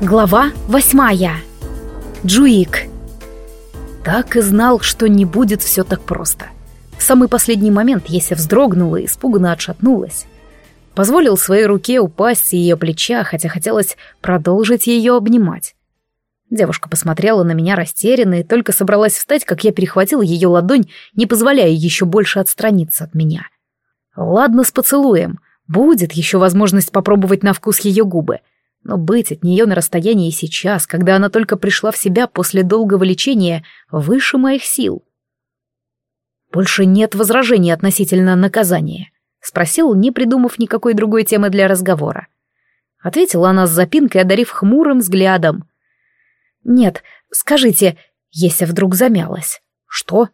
Глава восьмая. Джуик. Так и знал, что не будет все так просто. В самый последний момент Еся вздрогнула и испуганно отшатнулась. Позволил своей руке упасть с ее плеча, хотя хотелось продолжить ее обнимать. Девушка посмотрела на меня растерянно и только собралась встать, как я перехватил ее ладонь, не позволяя еще больше отстраниться от меня. Ладно, с поцелуем. Будет еще возможность попробовать на вкус ее губы — но быть от нее на расстоянии сейчас, когда она только пришла в себя после долгого лечения, выше моих сил. «Больше нет возражений относительно наказания», — спросил, не придумав никакой другой темы для разговора. Ответила она с запинкой, одарив хмурым взглядом. «Нет, скажите...» — Еся вдруг замялась. «Что?»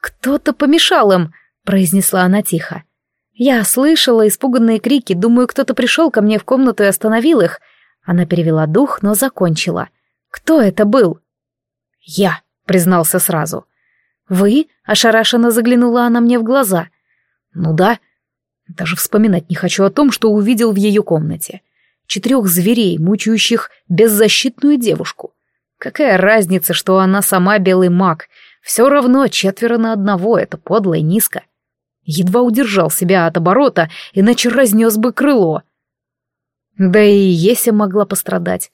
«Кто-то помешал им», — произнесла она тихо. Я слышала испуганные крики, думаю, кто-то пришел ко мне в комнату и остановил их. Она перевела дух, но закончила. «Кто это был?» «Я», — признался сразу. «Вы?» — ошарашенно заглянула она мне в глаза. «Ну да. Даже вспоминать не хочу о том, что увидел в ее комнате. Четырех зверей, мучающих беззащитную девушку. Какая разница, что она сама белый маг? Все равно четверо на одного — это подло и низко». Едва удержал себя от оборота, иначе разнес бы крыло. Да и Еся могла пострадать.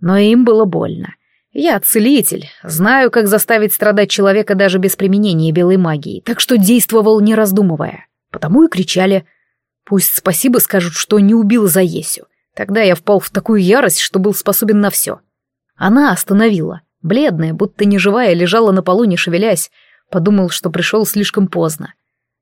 Но им было больно. Я целитель, знаю, как заставить страдать человека даже без применения белой магии, так что действовал не раздумывая. Потому и кричали. Пусть спасибо скажут, что не убил за Есю. Тогда я впал в такую ярость, что был способен на все. Она остановила. Бледная, будто неживая, лежала на полу, не шевелясь. Подумал, что пришел слишком поздно.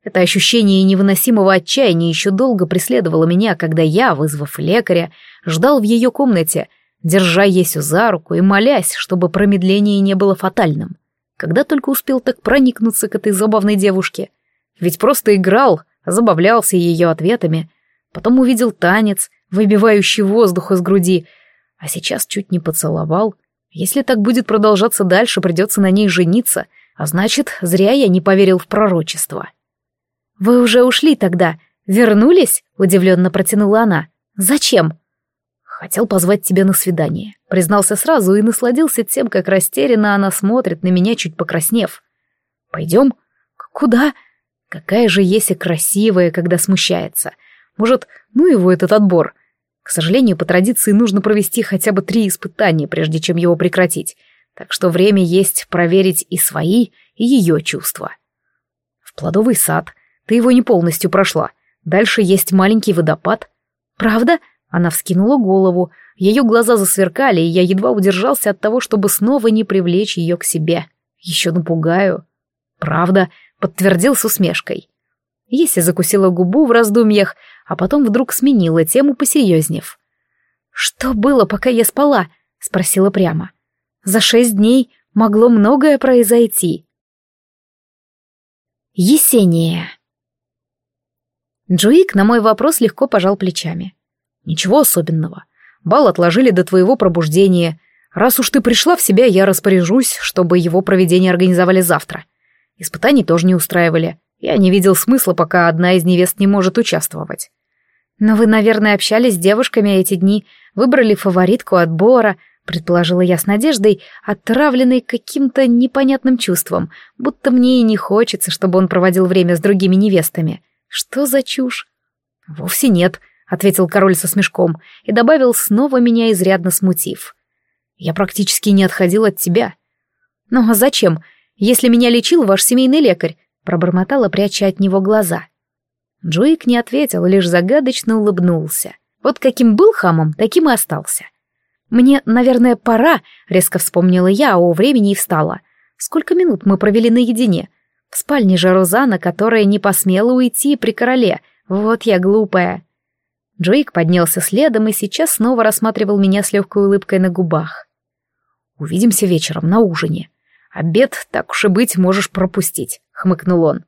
Это ощущение невыносимого отчаяния еще долго преследовало меня, когда я, вызвав лекаря, ждал в ее комнате, держа Есю за руку и молясь, чтобы промедление не было фатальным. Когда только успел так проникнуться к этой забавной девушке. Ведь просто играл, забавлялся ее ответами. Потом увидел танец, выбивающий воздух из груди, а сейчас чуть не поцеловал. Если так будет продолжаться дальше, придется на ней жениться, а значит, зря я не поверил в пророчество. «Вы уже ушли тогда? Вернулись?» — удивленно протянула она. «Зачем?» «Хотел позвать тебя на свидание», — признался сразу и насладился тем, как растерянно она смотрит на меня, чуть покраснев. «Пойдем?» «Куда?» «Какая же Еся красивая, когда смущается. Может, ну его этот отбор?» К сожалению, по традиции нужно провести хотя бы три испытания, прежде чем его прекратить, так что время есть проверить и свои, и ее чувства. В плодовый сад — ты его не полностью прошла. Дальше есть маленький водопад. Правда? Она вскинула голову. Ее глаза засверкали, и я едва удержался от того, чтобы снова не привлечь ее к себе. Еще напугаю. Правда, подтвердил с усмешкой. Еся закусила губу в раздумьях, а потом вдруг сменила тему, посерьезнев. «Что было, пока я спала?» — спросила прямо. «За шесть дней могло многое произойти». Есения. Джуик на мой вопрос легко пожал плечами. «Ничего особенного. Бал отложили до твоего пробуждения. Раз уж ты пришла в себя, я распоряжусь, чтобы его проведение организовали завтра. Испытаний тоже не устраивали. Я не видел смысла, пока одна из невест не может участвовать. Но вы, наверное, общались с девушками эти дни, выбрали фаворитку отбора, предположила я с надеждой, отравленной каким-то непонятным чувством, будто мне и не хочется, чтобы он проводил время с другими невестами. Что за чушь? Вовсе нет, ответил король со смешком и добавил, снова меня изрядно смутив. Я практически не отходил от тебя. Ну а зачем, если меня лечил ваш семейный лекарь? Пробормотала, пряча от него глаза. Джоик не ответил, лишь загадочно улыбнулся. Вот каким был хамом, таким и остался. «Мне, наверное, пора», — резко вспомнила я о времени и встала. «Сколько минут мы провели наедине? В спальне же Розана, которая не посмела уйти при короле. Вот я глупая. Джейк поднялся следом и сейчас снова рассматривал меня с легкой улыбкой на губах. «Увидимся вечером на ужине. Обед, так уж и быть, можешь пропустить», — хмыкнул он.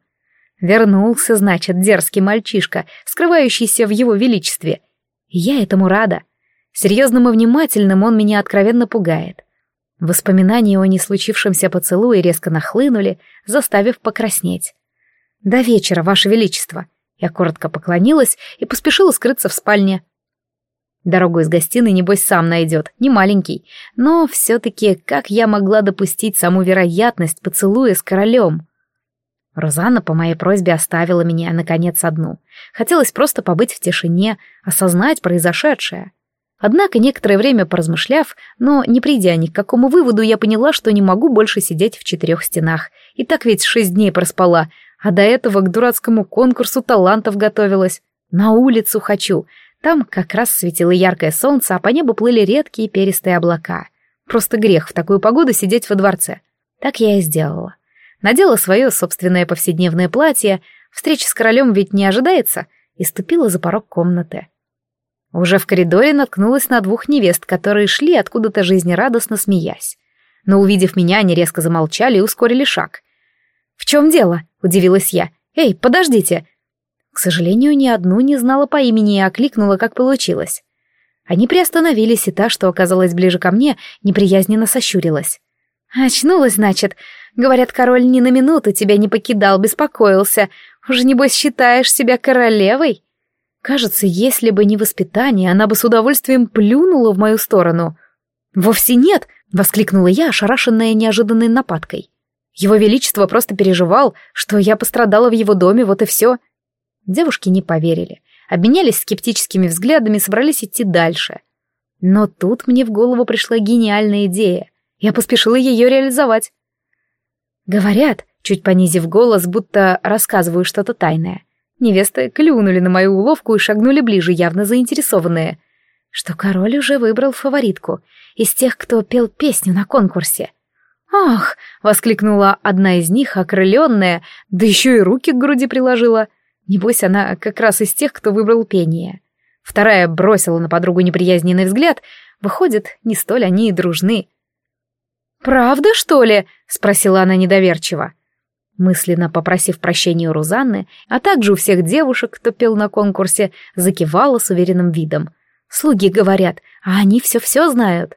Вернулся, значит, дерзкий мальчишка, скрывающийся в его величестве. я этому рада. Серьезным и внимательным он меня откровенно пугает. Воспоминания о неслучившемся поцелуе резко нахлынули, заставив покраснеть. «До вечера, Ваше Величество!» Я коротко поклонилась и поспешила скрыться в спальне. Дорогу из гостиной, небось, сам найдет, не маленький. Но все-таки как я могла допустить саму вероятность поцелуя с королем? Розанна по моей просьбе оставила меня, наконец, одну. Хотелось просто побыть в тишине, осознать произошедшее. Однако, некоторое время поразмышляв, но не придя ни к какому выводу, я поняла, что не могу больше сидеть в четырех стенах. И так ведь шесть дней проспала, а до этого к дурацкому конкурсу талантов готовилась. На улицу хочу, там как раз светило яркое солнце, а по небу плыли редкие перистые облака. Просто грех в такую погоду сидеть во дворце. Так я и сделала. Надела свое собственное повседневное платье, встреча с королем ведь не ожидается, и ступила за порог комнаты. Уже в коридоре наткнулась на двух невест, которые шли откуда-то жизнерадостно смеясь. Но, увидев меня, они резко замолчали и ускорили шаг. «В чем дело?» — удивилась я. «Эй, подождите! К сожалению, ни одну не знала по имени и окликнула, как получилось. Они приостановились, и та, что оказалась ближе ко мне, неприязненно сощурилась. «Очнулась, значит. Говорят, король ни на минуту тебя не покидал, беспокоился. Уже, небось, считаешь себя королевой?» Кажется, если бы не воспитание, она бы с удовольствием плюнула в мою сторону. «Вовсе нет!» — воскликнула я, ошарашенная неожиданной нападкой. «Его Величество просто переживал, что я пострадала в его доме, вот и все. Девушки не поверили, обменялись скептическими взглядами собрались идти дальше. Но тут мне в голову пришла гениальная идея. Я поспешила ее реализовать. Говорят, чуть понизив голос, будто рассказываю что-то тайное. Невесты клюнули на мою уловку и шагнули ближе, явно заинтересованные. Что король уже выбрал фаворитку из тех, кто пел песню на конкурсе. «Ах!» — воскликнула одна из них, окрыленная, да еще и руки к груди приложила. Небось, она как раз из тех, кто выбрал пение. Вторая бросила на подругу неприязненный взгляд. Выходит, не столь они и дружны. «Правда, что ли?» — спросила она недоверчиво. Мысленно попросив прощения у Рузанны, а также у всех девушек, кто пел на конкурсе, закивала с уверенным видом. «Слуги говорят, а они все-все знают».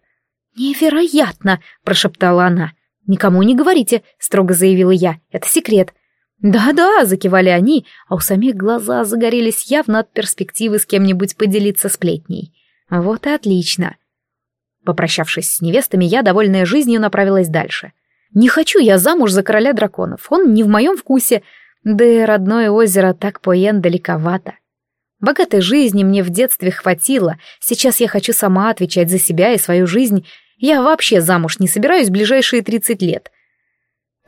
«Невероятно!» — прошептала она. «Никому не говорите», — строго заявила я. «Это секрет. «Да-да», — закивали они, а у самих глаза загорелись явно от перспективы с кем-нибудь поделиться сплетней. Вот и отлично. Попрощавшись с невестами, я, довольная жизнью, направилась дальше. Не хочу я замуж за короля драконов, он не в моем вкусе, да и родное озеро так поен далековато. Богатой жизни мне в детстве хватило, сейчас я хочу сама отвечать за себя и свою жизнь. Я вообще замуж не собираюсь в ближайшие тридцать лет —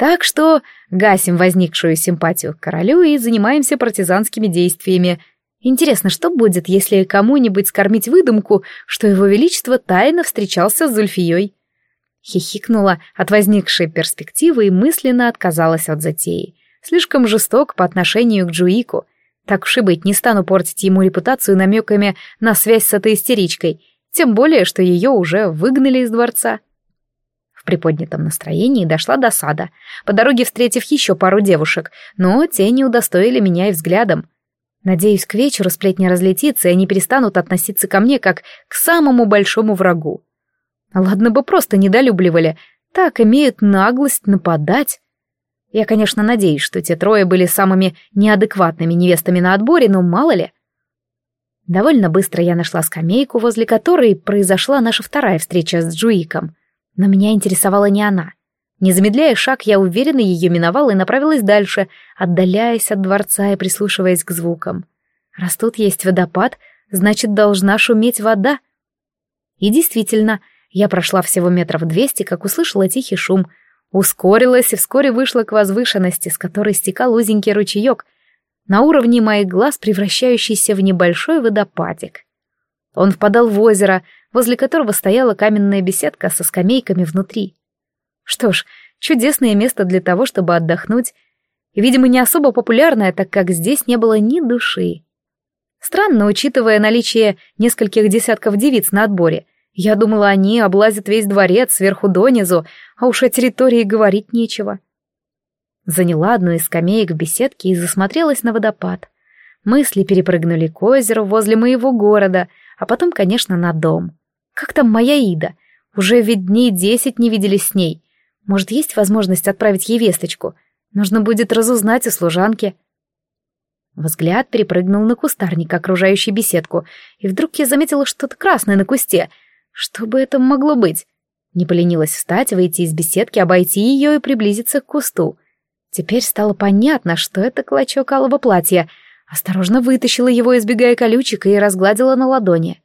так что гасим возникшую симпатию к королю и занимаемся партизанскими действиями. Интересно, что будет, если кому-нибудь скормить выдумку, что его величество тайно встречался с Зульфией? Хихикнула от возникшей перспективы и мысленно отказалась от затеи. Слишком жесток по отношению к Джуику. Так уж и быть, не стану портить ему репутацию намеками на связь с этой истеричкой, тем более, что ее уже выгнали из дворца. В приподнятом настроении дошла до сада, по дороге встретив еще пару девушек, но те не удостоили меня и взглядом. Надеюсь, к вечеру сплетня разлетится, и они перестанут относиться ко мне как к самому большому врагу. Ладно бы просто недолюбливали, так имеют наглость нападать. Я, конечно, надеюсь, что те трое были самыми неадекватными невестами на отборе, но мало ли. Довольно быстро я нашла скамейку, возле которой произошла наша вторая встреча с Джуиком. Но меня интересовала не она. Не замедляя шаг, я уверенно ее миновала и направилась дальше, отдаляясь от дворца и прислушиваясь к звукам. Раз тут есть водопад, значит, должна шуметь вода. И действительно, я прошла всего метров двести, как услышала тихий шум, ускорилась и вскоре вышла к возвышенности, с которой стекал узенький ручеек, на уровне моих глаз превращающийся в небольшой водопадик. Он впадал в озеро, возле которого стояла каменная беседка со скамейками внутри. Что ж, чудесное место для того, чтобы отдохнуть, видимо, не особо популярное, так как здесь не было ни души. Странно, учитывая наличие нескольких десятков девиц на отборе. Я думала, они облазят весь дворец сверху донизу, а уж о территории говорить нечего. Заняла одну из скамеек в беседке и засмотрелась на водопад. Мысли перепрыгнули к озеру возле моего города, а потом, конечно, на дом. Как там моя Ида? Уже ведь дней десять не виделись с ней. Может, есть возможность отправить ей весточку? Нужно будет разузнать у служанки. Взгляд перепрыгнул на кустарник, окружающий беседку, и вдруг я заметила что-то красное на кусте. Что бы это могло быть? Не поленилась встать, выйти из беседки, обойти ее и приблизиться к кусту. Теперь стало понятно, что это клочок алого платья. Осторожно вытащила его, избегая колючек, и разгладила на ладони.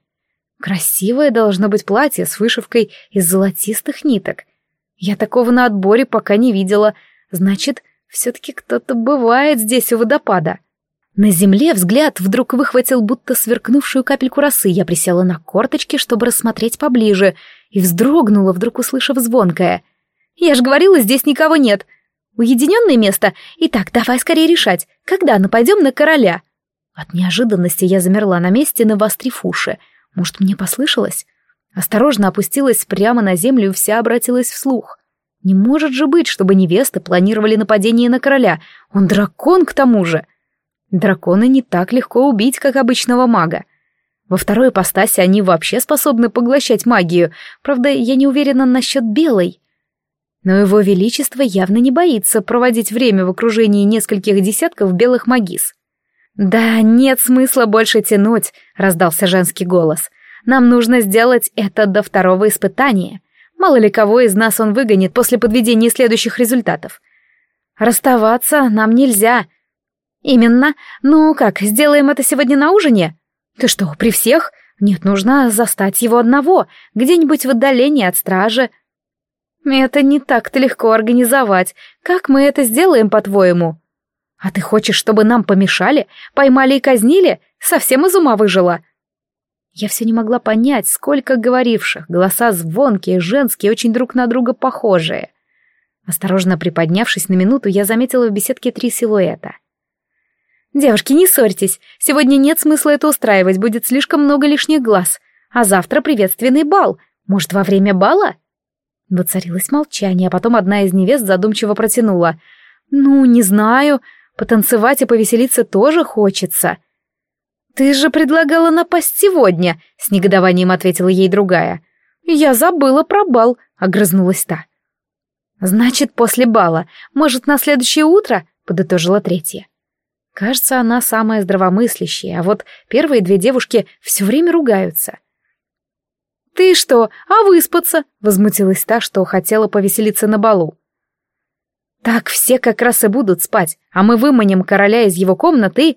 Красивое должно быть платье с вышивкой из золотистых ниток. Я такого на отборе пока не видела. Значит, все-таки кто-то бывает здесь у водопада. На земле взгляд вдруг выхватил будто сверкнувшую капельку росы. Я присела на корточки, чтобы рассмотреть поближе, и вздрогнула, вдруг услышав звонкое. «Я ж говорила, здесь никого нет. Уединенное место? Итак, давай скорее решать, когда нападем на короля?» От неожиданности я замерла на месте, навострив уши. Может, мне послышалось? Осторожно опустилась прямо на землю и вся обратилась вслух. Не может же быть, чтобы невесты планировали нападение на короля. Он дракон к тому же. Драконы не так легко убить, как обычного мага. Во второй ипостаси они вообще способны поглощать магию, правда, я не уверена насчет белой. Но его величество явно не боится проводить время в окружении нескольких десятков белых магис. «Да, нет смысла больше тянуть», — раздался женский голос. «Нам нужно сделать это до второго испытания. Мало ли кого из нас он выгонит после подведения следующих результатов. Расставаться нам нельзя, «Именно. Ну как, сделаем это сегодня на ужине?» «Ты что, при всех? Нет, нужно застать его одного, где-нибудь в отдалении от стражи». «Это не так-то легко организовать. Как мы это сделаем, по-твоему?» «А ты хочешь, чтобы нам помешали, поймали и казнили? Совсем из ума выжила?» Я все не могла понять, сколько говоривших, голоса звонкие, женские, очень друг на друга похожие. Осторожно приподнявшись на минуту, я заметила в беседке три силуэта — «Девушки, не ссорьтесь. Сегодня нет смысла это устраивать, будет слишком много лишних глаз. А завтра приветственный бал. Может, во время бала?» Воцарилось молчание, а потом одна из невест задумчиво протянула. «Ну, не знаю. Потанцевать и повеселиться тоже хочется». «Ты же предлагала напасть сегодня», — с негодованием ответила ей другая. «Я забыла про бал», — огрызнулась та. «Значит, после бала. Может, на следующее утро?» — подытожила третья. Кажется, она самая здравомыслящая, а вот первые две девушки все время ругаются. «Ты что, а выспаться?» — возмутилась та, что хотела повеселиться на балу. «Так все как раз и будут спать, а мы выманим короля из его комнаты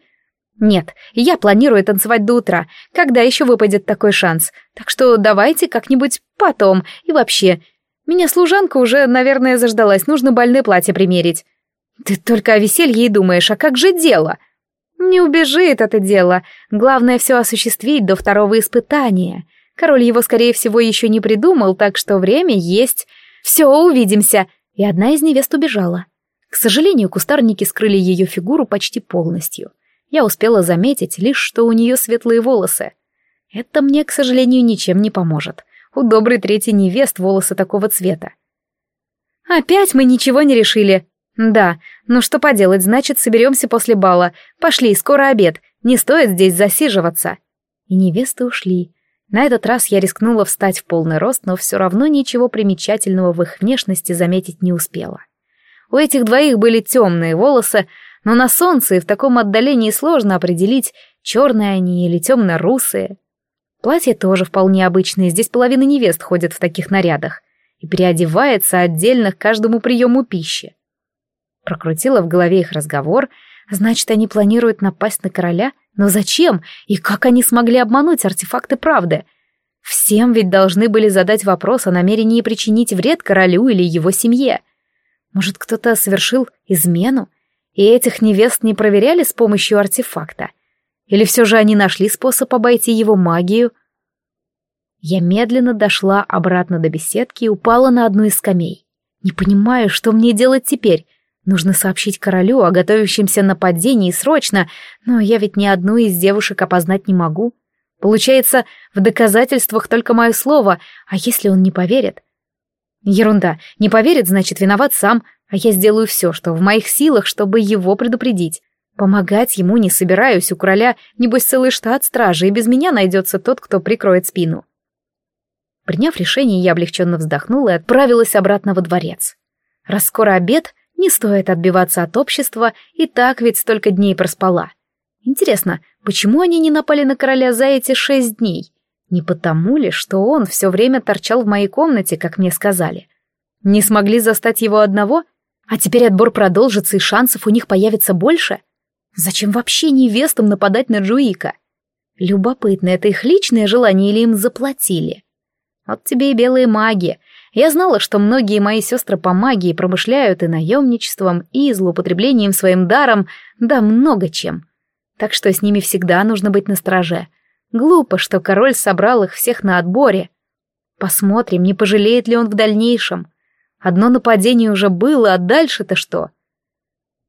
«Нет, я планирую танцевать до утра, когда еще выпадет такой шанс, так что давайте как-нибудь потом, и вообще, меня служанка уже, наверное, заждалась, нужно больное платье примерить». Ты только о веселье и думаешь, а как же дело? Не убежит это дело. Главное все осуществить до второго испытания. Король его, скорее всего, еще не придумал, так что время есть. Все, увидимся. И одна из невест убежала. К сожалению, кустарники скрыли ее фигуру почти полностью. Я успела заметить лишь, что у нее светлые волосы. Это мне, к сожалению, ничем не поможет. У доброй третьей невест волосы такого цвета. «Опять мы ничего не решили», «Да, ну что поделать, значит, соберемся после бала. Пошли, скоро обед, не стоит здесь засиживаться». И невесты ушли. На этот раз я рискнула встать в полный рост, но все равно ничего примечательного в их внешности заметить не успела. У этих двоих были темные волосы, но на солнце и в таком отдалении сложно определить, черные они или темно-русые. Платье тоже вполне обычное, здесь половина невест ходит в таких нарядах и переодевается отдельно к каждому приему пищи. Прокрутила в голове их разговор. Значит, они планируют напасть на короля? Но зачем? И как они смогли обмануть артефакты правды? Всем ведь должны были задать вопрос о намерении причинить вред королю или его семье. Может, кто-то совершил измену? И этих невест не проверяли с помощью артефакта? Или все же они нашли способ обойти его магию? Я медленно дошла обратно до беседки и упала на одну из скамей. Не понимаю, что мне делать теперь. Нужно сообщить королю о готовящемся нападении срочно, но я ведь ни одну из девушек опознать не могу. Получается, в доказательствах только мое слово, а если он не поверит? Ерунда, не поверит, значит, виноват сам, а я сделаю все, что в моих силах, чтобы его предупредить. Помогать ему не собираюсь, у короля, небось, целый штат стражи, и без меня найдется тот, кто прикроет спину. Приняв решение, я облегченно вздохнула и отправилась обратно во дворец. Раз скоро обед, не стоит отбиваться от общества, и так ведь столько дней проспала. Интересно, почему они не напали на короля за эти шесть дней? Не потому ли, что он все время торчал в моей комнате, как мне сказали? Не смогли застать его одного? А теперь отбор продолжится, и шансов у них появится больше? Зачем вообще невестам нападать на Джуика? Любопытно, это их личное желание или им заплатили? Вот тебе и белые маги. Я знала, что многие мои сестры по магии промышляют и наемничеством, и злоупотреблением своим даром, да много чем. Так что с ними всегда нужно быть настороже. Глупо, что король собрал их всех на отборе. Посмотрим, не пожалеет ли он в дальнейшем. Одно нападение уже было, а дальше-то что?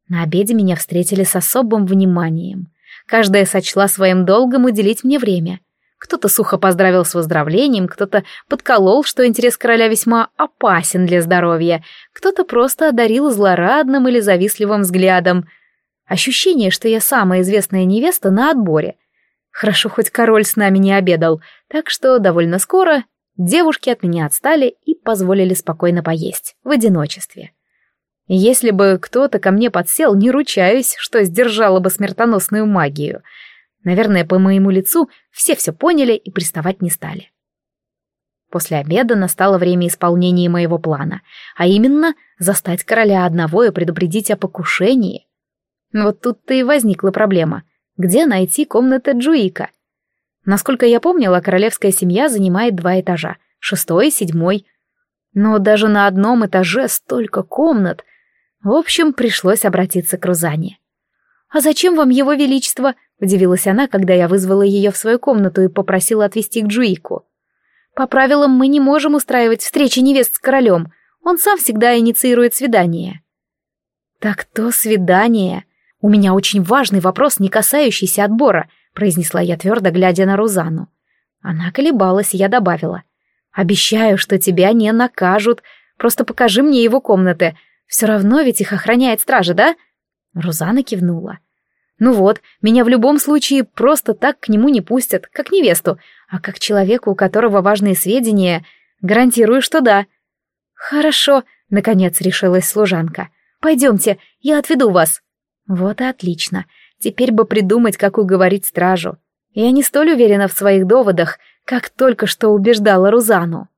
На обеде меня встретили с особым вниманием. Каждая сочла своим долгом уделить мне время. Кто-то сухо поздравил с выздоровлением, кто-то подколол, что интерес короля весьма опасен для здоровья, кто-то просто одарил злорадным или завистливым взглядом. Ощущение, что я самая известная невеста на отборе. Хорошо, хоть король с нами не обедал, так что довольно скоро Девушки от меня отстали и позволили спокойно поесть, в одиночестве. Если бы кто-то ко мне подсел, не ручаюсь, что сдержала бы смертоносную магию. Наверное, по моему лицу все все поняли и приставать не стали. После обеда настало время исполнения моего плана, а именно застать короля одного и предупредить о покушении. Вот тут-то и возникла проблема. Где найти комнаты Джуика? Насколько я помнила, королевская семья занимает два этажа, шестой и седьмой. Но даже на одном этаже столько комнат. В общем, пришлось обратиться к Рузане. «А зачем вам его величество?» — удивилась она, когда я вызвала ее в свою комнату и попросила отвезти к Джуику. «По правилам мы не можем устраивать встречи невест с королем. Он сам всегда инициирует свидание». «Так то свидание. У меня очень важный вопрос, не касающийся отбора», — произнесла я твердо, глядя на Рузану. Она колебалась, я добавила. «Обещаю, что тебя не накажут. Просто покажи мне его комнаты. Все равно ведь их охраняет стража, да?» Рузана кивнула. «Ну вот, меня в любом случае просто так к нему не пустят, как невесту, а как человеку, у которого важные сведения, гарантирую, что да». «Хорошо», — наконец решилась служанка. «Пойдемте, я отведу вас». «Вот и отлично. Теперь бы придумать, как уговорить стражу. Я не столь уверена в своих доводах, как только что убеждала Рузану.